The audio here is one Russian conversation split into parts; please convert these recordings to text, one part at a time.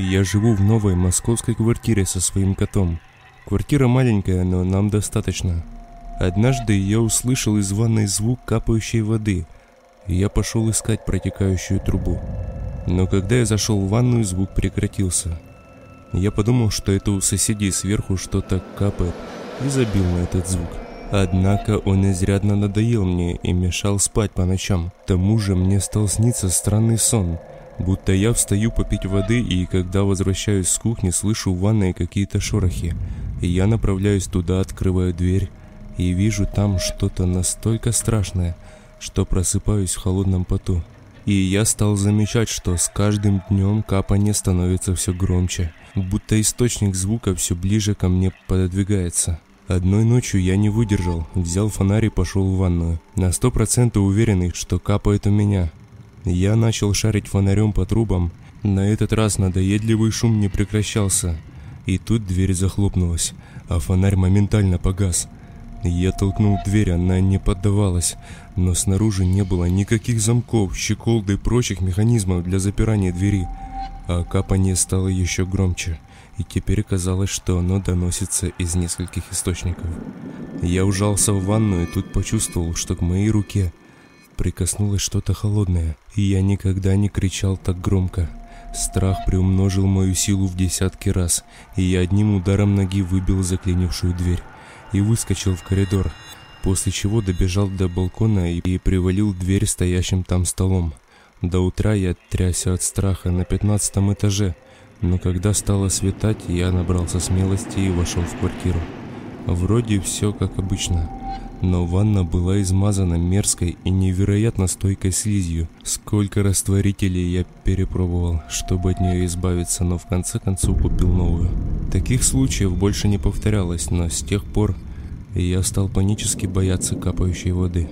Я живу в новой московской квартире со своим котом. Квартира маленькая, но нам достаточно. Однажды я услышал из ванной звук капающей воды, и я пошел искать протекающую трубу. Но когда я зашел в ванную, звук прекратился. Я подумал, что это у соседей сверху что-то капает, и забил на этот звук. Однако он изрядно надоел мне и мешал спать по ночам. К тому же мне стал сниться странный сон, будто я встаю попить воды и когда возвращаюсь с кухни, слышу в ванной какие-то шорохи. И я направляюсь туда, открываю дверь и вижу там что-то настолько страшное, что просыпаюсь в холодном поту. И я стал замечать, что с каждым днем капание становится все громче, будто источник звука все ближе ко мне пододвигается. Одной ночью я не выдержал, взял фонарь и пошел в ванную, на сто процентов уверенный, что капает у меня. Я начал шарить фонарем по трубам, на этот раз надоедливый шум не прекращался, и тут дверь захлопнулась, а фонарь моментально погас – я толкнул дверь, она не поддавалась, но снаружи не было никаких замков, щеколд и прочих механизмов для запирания двери, а капание стало еще громче, и теперь казалось, что оно доносится из нескольких источников. Я ужался в ванну и тут почувствовал, что к моей руке прикоснулось что-то холодное, и я никогда не кричал так громко. Страх приумножил мою силу в десятки раз, и я одним ударом ноги выбил заклинившую дверь и выскочил в коридор, после чего добежал до балкона и привалил дверь стоящим там столом. До утра я трясся от страха на пятнадцатом этаже, но когда стало светать, я набрался смелости и вошел в квартиру. Вроде все как обычно, но ванна была измазана мерзкой и невероятно стойкой слизью. Сколько растворителей я перепробовал, чтобы от нее избавиться, но в конце концов купил новую. Таких случаев больше не повторялось, но с тех пор я стал панически бояться капающей воды.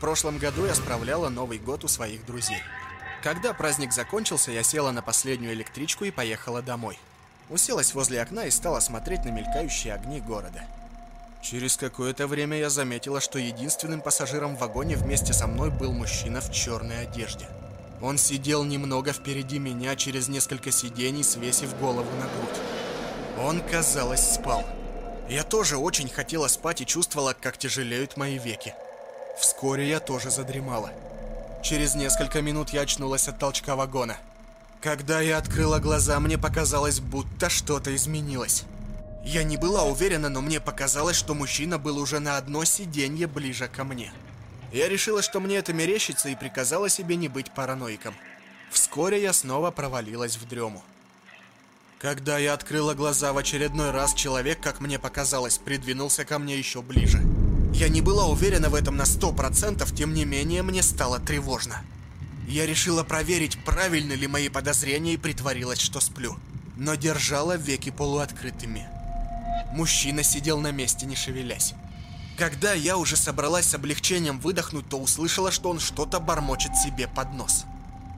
В прошлом году я справляла Новый год у своих друзей. Когда праздник закончился, я села на последнюю электричку и поехала домой. Уселась возле окна и стала смотреть на мелькающие огни города. Через какое-то время я заметила, что единственным пассажиром в вагоне вместе со мной был мужчина в черной одежде. Он сидел немного впереди меня через несколько сидений, свесив голову на грудь. Он, казалось, спал. Я тоже очень хотела спать и чувствовала, как тяжелеют мои веки. Вскоре я тоже задремала. Через несколько минут я очнулась от толчка вагона. Когда я открыла глаза, мне показалось, будто что-то изменилось. Я не была уверена, но мне показалось, что мужчина был уже на одно сиденье ближе ко мне. Я решила, что мне это мерещится и приказала себе не быть параноиком. Вскоре я снова провалилась в дрему. Когда я открыла глаза в очередной раз, человек, как мне показалось, придвинулся ко мне еще ближе. Я не была уверена в этом на сто процентов, тем не менее мне стало тревожно. Я решила проверить, правильны ли мои подозрения и притворилась, что сплю. Но держала веки полуоткрытыми. Мужчина сидел на месте, не шевелясь. Когда я уже собралась с облегчением выдохнуть, то услышала, что он что-то бормочет себе под нос.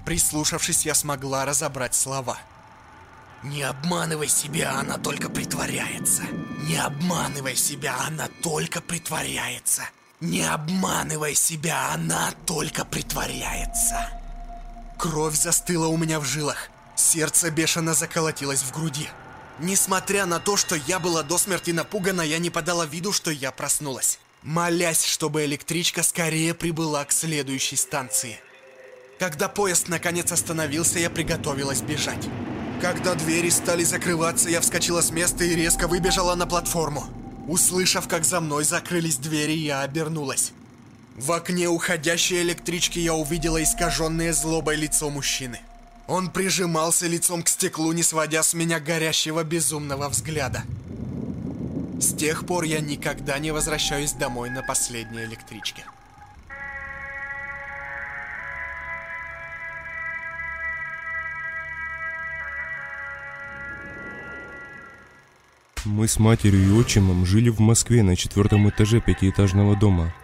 Прислушавшись, я смогла разобрать слова – не обманывай себя, она только притворяется. Не обманывай себя, она только притворяется. Не обманывай себя, она только притворяется. Кровь застыла у меня в жилах. Сердце бешено заколотилось в груди. Несмотря на то, что я была до смерти напугана, я не подала виду, что я проснулась. Молясь, чтобы электричка скорее прибыла к следующей станции. Когда поезд наконец остановился, я приготовилась бежать. Когда двери стали закрываться, я вскочила с места и резко выбежала на платформу. Услышав, как за мной закрылись двери, я обернулась. В окне уходящей электрички я увидела искаженное злобой лицо мужчины. Он прижимался лицом к стеклу, не сводя с меня горящего безумного взгляда. С тех пор я никогда не возвращаюсь домой на последней электричке. Мы с матерью и отчимом жили в Москве на четвертом этаже пятиэтажного дома.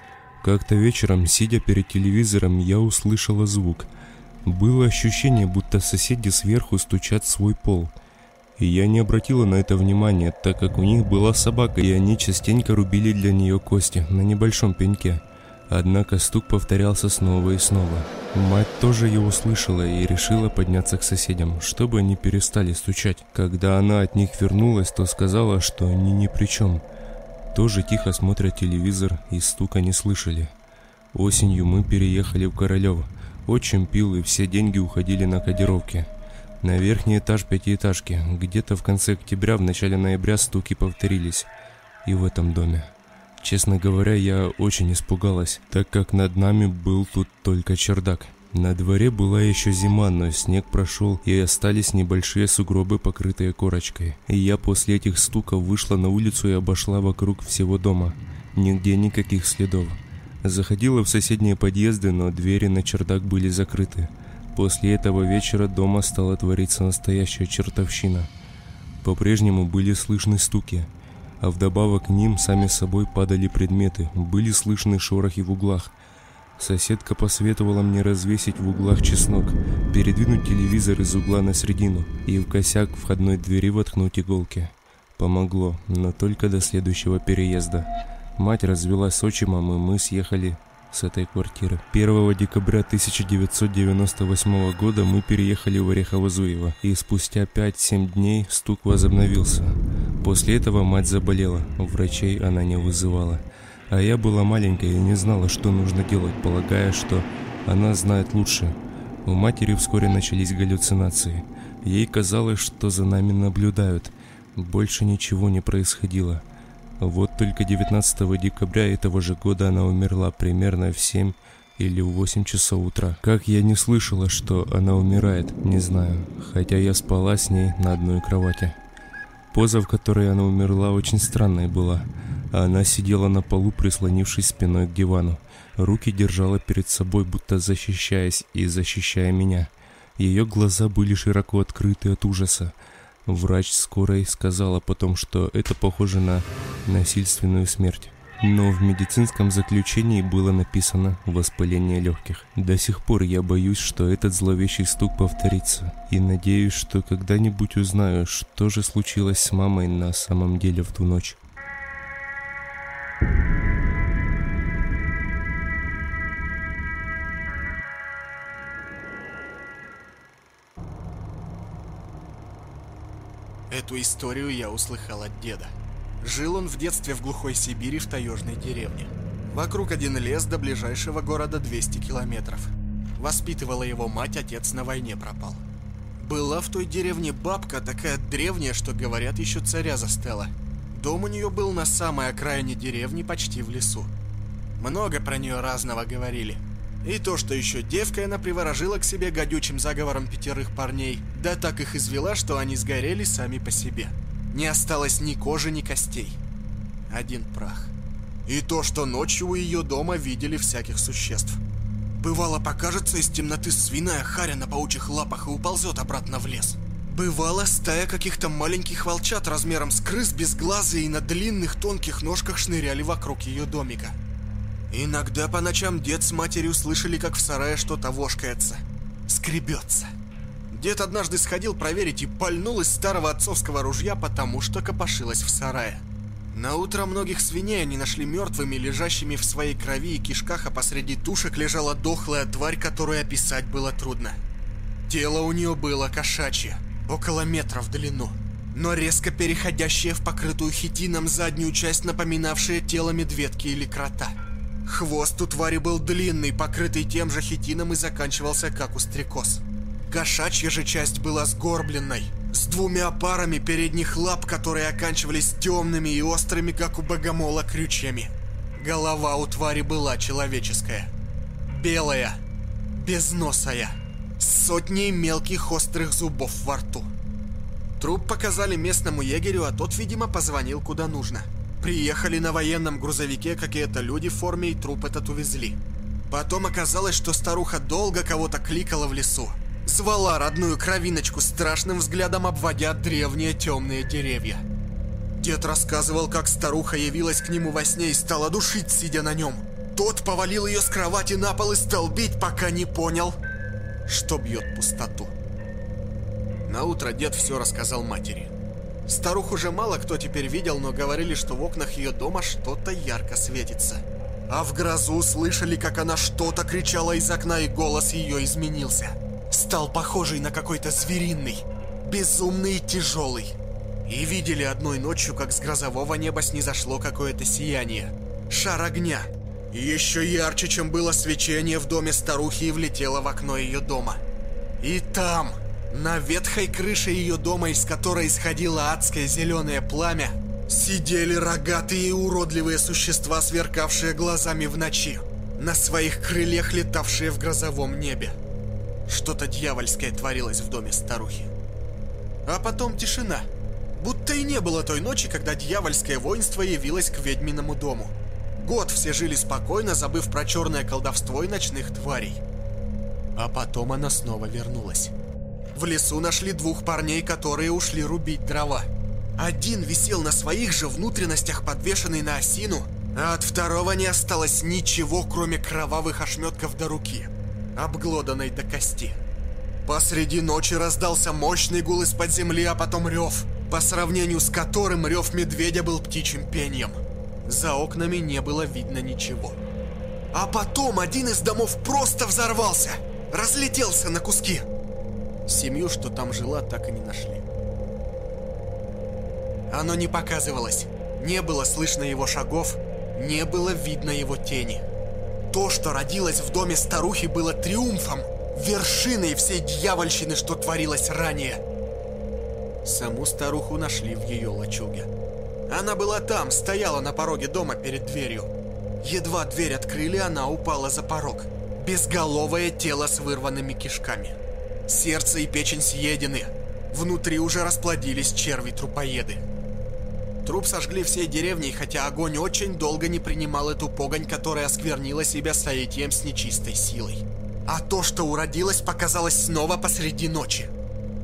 Как-то вечером, сидя перед телевизором, я услышала звук. Было ощущение, будто соседи сверху стучат свой пол. И я не обратила на это внимания, так как у них была собака, и они частенько рубили для нее кости на небольшом пеньке. Однако стук повторялся снова и снова. Мать тоже его слышала и решила подняться к соседям, чтобы они перестали стучать. Когда она от них вернулась, то сказала, что они ни при чем. Тоже тихо смотрят телевизор и стука не слышали. Осенью мы переехали в Королево. Отчим пил и все деньги уходили на кодировки. На верхний этаж пятиэтажки. Где-то в конце октября, в начале ноября стуки повторились. И в этом доме. Честно говоря, я очень испугалась, так как над нами был тут только чердак. На дворе была еще зима, но снег прошел, и остались небольшие сугробы, покрытые корочкой. И я после этих стуков вышла на улицу и обошла вокруг всего дома. Нигде никаких следов. Заходила в соседние подъезды, но двери на чердак были закрыты. После этого вечера дома стала твориться настоящая чертовщина. По-прежнему были слышны стуки – а вдобавок к ним сами собой падали предметы, были слышны шорохи в углах. Соседка посоветовала мне развесить в углах чеснок, передвинуть телевизор из угла на середину и в косяк входной двери воткнуть иголки. Помогло, но только до следующего переезда. Мать развелась с отчимом, и мы съехали с этой квартиры. 1 декабря 1998 года мы переехали в Орехово-Зуево, и спустя 5-7 дней стук возобновился. После этого мать заболела, врачей она не вызывала. А я была маленькая и не знала, что нужно делать, полагая, что она знает лучше. У матери вскоре начались галлюцинации. Ей казалось, что за нами наблюдают. Больше ничего не происходило. Вот только 19 декабря этого же года она умерла примерно в 7 или в 8 часов утра. Как я не слышала, что она умирает, не знаю, хотя я спала с ней на одной кровати. Поза, в которой она умерла, очень странная была. Она сидела на полу, прислонившись спиной к дивану. Руки держала перед собой, будто защищаясь и защищая меня. Ее глаза были широко открыты от ужаса. Врач скорой сказала потом, что это похоже на насильственную смерть. Но в медицинском заключении было написано «воспаление легких». До сих пор я боюсь, что этот зловещий стук повторится. И надеюсь, что когда-нибудь узнаю, что же случилось с мамой на самом деле в ту ночь. Эту историю я услыхал от деда. Жил он в детстве в глухой Сибири в таежной деревне. Вокруг один лес до ближайшего города 200 километров. Воспитывала его мать, отец на войне пропал. Была в той деревне бабка, такая древняя, что, говорят, еще царя застала. Дом у нее был на самой окраине деревни, почти в лесу. Много про нее разного говорили – и то, что еще девкой она приворожила к себе гадючим заговором пятерых парней, да так их извела, что они сгорели сами по себе. Не осталось ни кожи, ни костей. Один прах. И то, что ночью у ее дома видели всяких существ. Бывало, покажется из темноты свиная харя на паучьих лапах и уползет обратно в лес. Бывало, стая каких-то маленьких волчат размером с крыс без глаза и на длинных тонких ножках шныряли вокруг ее домика. Иногда по ночам дед с матерью слышали, как в сарае что-то вошкается, скребется. Дед однажды сходил проверить и пальнул из старого отцовского ружья, потому что копошилась в сарае. На утро многих свиней они нашли мертвыми, лежащими в своей крови и кишках, а посреди тушек лежала дохлая тварь, которую описать было трудно. Тело у нее было кошачье, около метра в длину, но резко переходящее в покрытую хитином заднюю часть, напоминавшее тело медведки или крота. Хвост у твари был длинный, покрытый тем же хитином и заканчивался как у стрекоз. Кошачья же часть была сгорбленной, с двумя парами передних лап, которые оканчивались темными и острыми, как у богомола, крючьями. Голова у твари была человеческая. Белая, безносая, с сотней мелких острых зубов во рту. Труп показали местному егерю, а тот, видимо, позвонил куда нужно. — Приехали на военном грузовике какие-то люди в форме и труп этот увезли. Потом оказалось, что старуха долго кого-то кликала в лесу. Звала родную кровиночку, страшным взглядом обводя древние темные деревья. Дед рассказывал, как старуха явилась к нему во сне и стала душить, сидя на нем. Тот повалил ее с кровати на пол и стал бить, пока не понял, что бьет пустоту. На утро дед все рассказал матери. Старуху уже мало кто теперь видел, но говорили, что в окнах ее дома что-то ярко светится. А в грозу слышали, как она что-то кричала из окна, и голос ее изменился. Стал похожий на какой-то звериный, безумный и тяжелый. И видели одной ночью, как с грозового неба снизошло какое-то сияние. Шар огня. Еще ярче, чем было свечение в доме старухи, и влетело в окно ее дома. И там, на ветхой крыше ее дома, из которой исходило адское зеленое пламя, сидели рогатые и уродливые существа, сверкавшие глазами в ночи, на своих крыльях летавшие в грозовом небе. Что-то дьявольское творилось в доме старухи. А потом тишина. Будто и не было той ночи, когда дьявольское воинство явилось к ведьминому дому. Год все жили спокойно, забыв про черное колдовство и ночных тварей. А потом она снова вернулась. В лесу нашли двух парней, которые ушли рубить дрова. Один висел на своих же внутренностях, подвешенный на осину, а от второго не осталось ничего, кроме кровавых ошметков до руки, обглоданной до кости. Посреди ночи раздался мощный гул из-под земли, а потом рев, по сравнению с которым рев медведя был птичьим пением. За окнами не было видно ничего. А потом один из домов просто взорвался, разлетелся на куски. Семью, что там жила, так и не нашли. Оно не показывалось. Не было слышно его шагов, не было видно его тени. То, что родилось в доме старухи, было триумфом, вершиной всей дьявольщины, что творилось ранее. Саму старуху нашли в ее лачуге. Она была там, стояла на пороге дома перед дверью. Едва дверь открыли, она упала за порог. Безголовое тело с вырванными кишками. Сердце и печень съедены. Внутри уже расплодились черви-трупоеды. Труп сожгли всей деревней, хотя огонь очень долго не принимал эту погонь, которая осквернила себя соитием с нечистой силой. А то, что уродилось, показалось снова посреди ночи.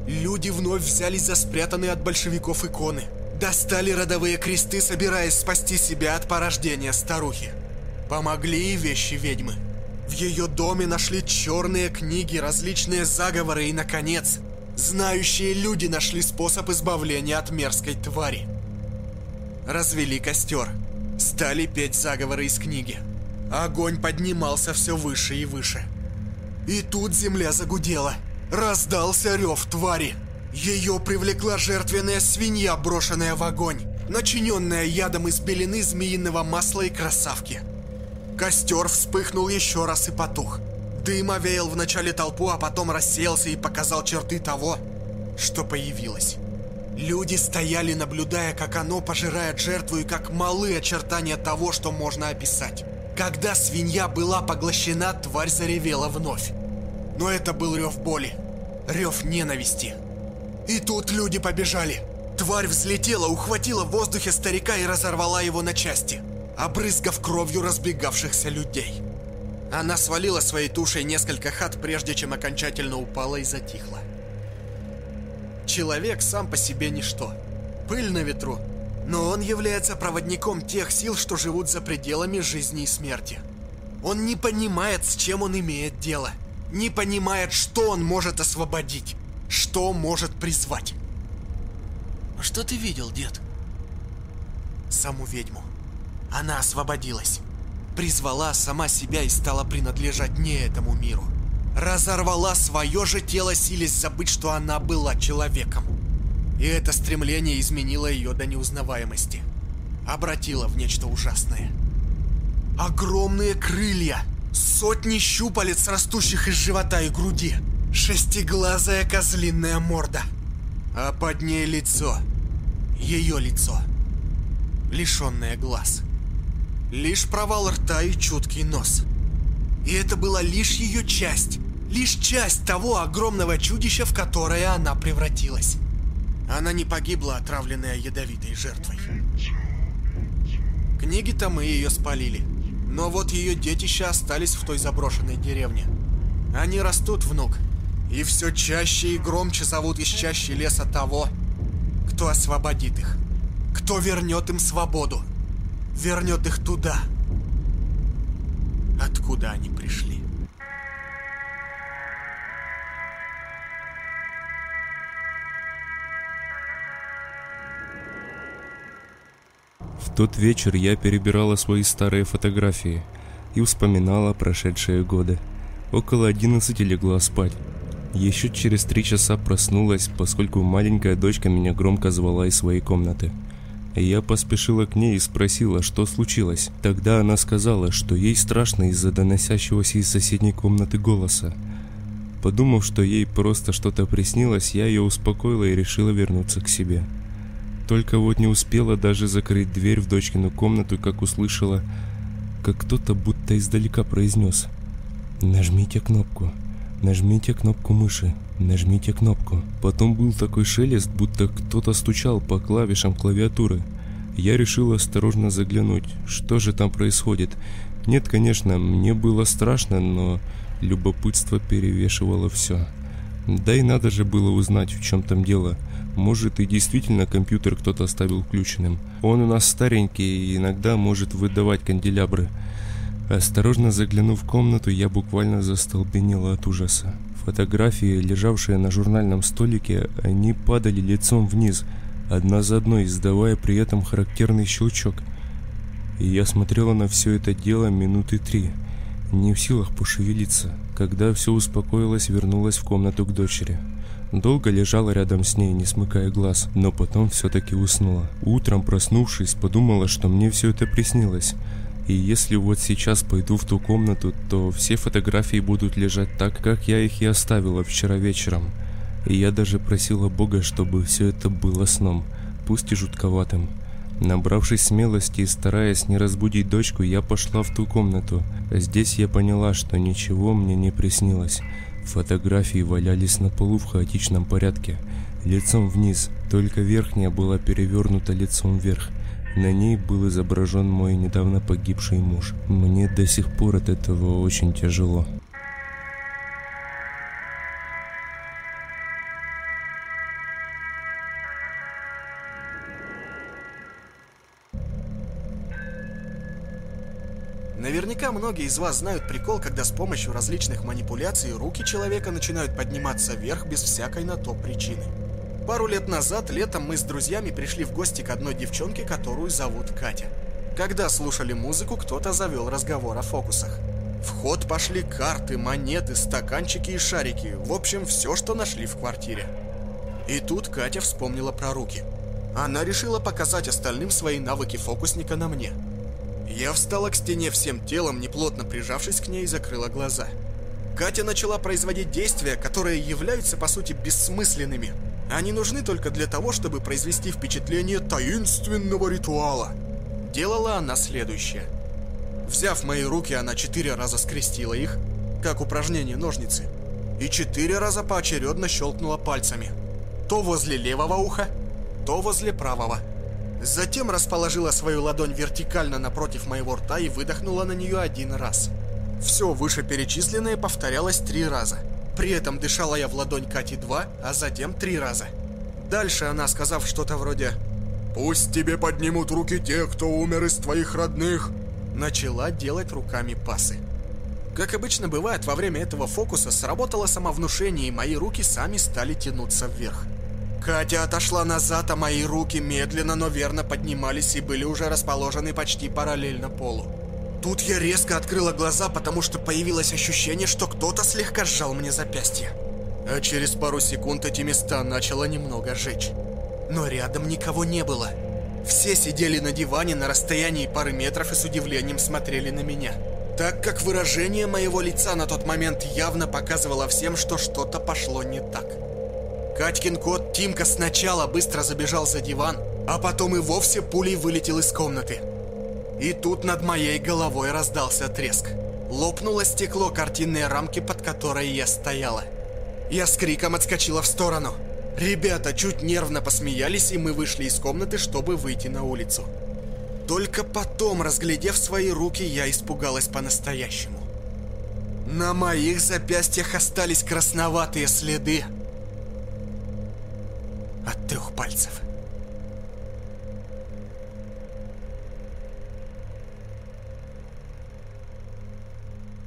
Люди вновь взялись за спрятанные от большевиков иконы. Достали родовые кресты, собираясь спасти себя от порождения старухи. Помогли и вещи ведьмы. В ее доме нашли черные книги, различные заговоры и, наконец, знающие люди нашли способ избавления от мерзкой твари. Развели костер. Стали петь заговоры из книги. Огонь поднимался все выше и выше. И тут земля загудела. Раздался рев твари. Ее привлекла жертвенная свинья, брошенная в огонь, начиненная ядом из белины змеиного масла и красавки. Костер вспыхнул еще раз и потух. Дым овеял вначале толпу, а потом рассеялся и показал черты того, что появилось. Люди стояли, наблюдая, как оно пожирает жертву и как малы очертания того, что можно описать. Когда свинья была поглощена, тварь заревела вновь. Но это был рев боли, рев ненависти. И тут люди побежали. Тварь взлетела, ухватила в воздухе старика и разорвала его на части, обрызгав кровью разбегавшихся людей. Она свалила своей тушей несколько хат, прежде чем окончательно упала и затихла. Человек сам по себе ничто. Пыль на ветру. Но он является проводником тех сил, что живут за пределами жизни и смерти. Он не понимает, с чем он имеет дело. Не понимает, что он может освободить. Что может призвать. А что ты видел, дед? Саму ведьму. Она освободилась. Призвала сама себя и стала принадлежать не этому миру разорвала свое же тело, силясь забыть, что она была человеком. И это стремление изменило ее до неузнаваемости. Обратило в нечто ужасное. Огромные крылья, сотни щупалец, растущих из живота и груди, шестиглазая козлиная морда, а под ней лицо, ее лицо, лишенное глаз. Лишь провал рта и чуткий нос. И это была лишь ее часть, лишь часть того огромного чудища, в которое она превратилась. Она не погибла, отравленная ядовитой жертвой. Книги-то мы ее спалили. Но вот ее детища остались в той заброшенной деревне. Они растут, внук. И все чаще и громче зовут из чаще леса того, кто освободит их. Кто вернет им свободу. Вернет их туда, откуда они пришли. тот вечер я перебирала свои старые фотографии и вспоминала прошедшие годы. Около 11 легла спать. Еще через три часа проснулась, поскольку маленькая дочка меня громко звала из своей комнаты. Я поспешила к ней и спросила, что случилось. Тогда она сказала, что ей страшно из-за доносящегося из соседней комнаты голоса. Подумав, что ей просто что-то приснилось, я ее успокоила и решила вернуться к себе. Только вот не успела даже закрыть дверь в дочкину комнату, как услышала, как кто-то будто издалека произнес «Нажмите кнопку, нажмите кнопку мыши, нажмите кнопку». Потом был такой шелест, будто кто-то стучал по клавишам клавиатуры. Я решила осторожно заглянуть, что же там происходит. Нет, конечно, мне было страшно, но Любопытство перевешивало все. Да и надо же было узнать, в чем там дело. Может и действительно компьютер кто-то оставил включенным. Он у нас старенький и иногда может выдавать канделябры. Осторожно заглянув в комнату, я буквально застолбенела от ужаса. Фотографии, лежавшие на журнальном столике, они падали лицом вниз, одна за одной, издавая при этом характерный щелчок. И я смотрела на все это дело минуты три – не в силах пошевелиться. Когда все успокоилось, вернулась в комнату к дочери. Долго лежала рядом с ней, не смыкая глаз, но потом все-таки уснула. Утром, проснувшись, подумала, что мне все это приснилось. И если вот сейчас пойду в ту комнату, то все фотографии будут лежать так, как я их и оставила вчера вечером. И я даже просила Бога, чтобы все это было сном, пусть и жутковатым. Набравшись смелости и стараясь не разбудить дочку, я пошла в ту комнату. Здесь я поняла, что ничего мне не приснилось. Фотографии валялись на полу в хаотичном порядке, лицом вниз, только верхняя была перевернута лицом вверх. На ней был изображен мой недавно погибший муж. Мне до сих пор от этого очень тяжело. Наверняка многие из вас знают прикол, когда с помощью различных манипуляций руки человека начинают подниматься вверх без всякой на то причины. Пару лет назад, летом, мы с друзьями пришли в гости к одной девчонке, которую зовут Катя. Когда слушали музыку, кто-то завел разговор о фокусах. В ход пошли карты, монеты, стаканчики и шарики. В общем, все, что нашли в квартире. И тут Катя вспомнила про руки. Она решила показать остальным свои навыки фокусника на мне – я встала к стене всем телом, неплотно прижавшись к ней, и закрыла глаза. Катя начала производить действия, которые являются по сути бессмысленными. Они нужны только для того, чтобы произвести впечатление таинственного ритуала. Делала она следующее. Взяв мои руки, она четыре раза скрестила их, как упражнение ножницы, и четыре раза поочередно щелкнула пальцами. То возле левого уха, то возле правого. Затем расположила свою ладонь вертикально напротив моего рта и выдохнула на нее один раз. Все вышеперечисленное повторялось три раза. При этом дышала я в ладонь Кати два, а затем три раза. Дальше она, сказав что-то вроде «Пусть тебе поднимут руки те, кто умер из твоих родных», начала делать руками пасы. Как обычно бывает, во время этого фокуса сработало самовнушение, и мои руки сами стали тянуться вверх. Катя отошла назад, а мои руки медленно, но верно поднимались и были уже расположены почти параллельно полу. Тут я резко открыла глаза, потому что появилось ощущение, что кто-то слегка сжал мне запястье. А через пару секунд эти места начало немного жечь. Но рядом никого не было. Все сидели на диване на расстоянии пары метров и с удивлением смотрели на меня. Так как выражение моего лица на тот момент явно показывало всем, что что-то пошло не так. Катькин кот Тимка сначала быстро забежал за диван, а потом и вовсе пулей вылетел из комнаты. И тут над моей головой раздался треск. Лопнуло стекло картинной рамки, под которой я стояла. Я с криком отскочила в сторону. Ребята чуть нервно посмеялись, и мы вышли из комнаты, чтобы выйти на улицу. Только потом, разглядев свои руки, я испугалась по-настоящему. На моих запястьях остались красноватые следы от трех пальцев.